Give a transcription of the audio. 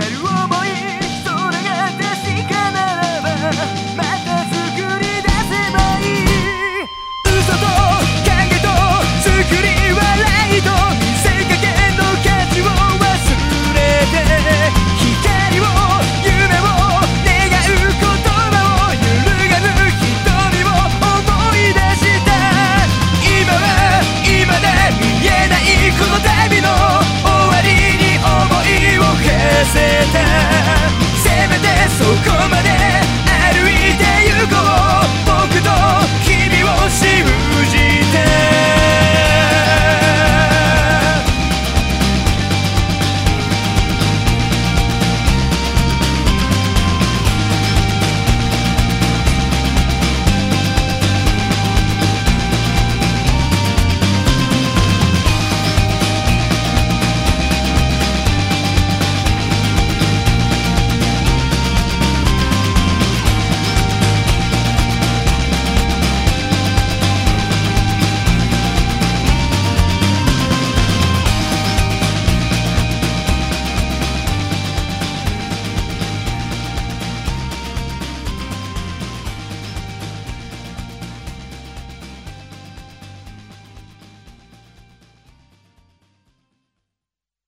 ciel.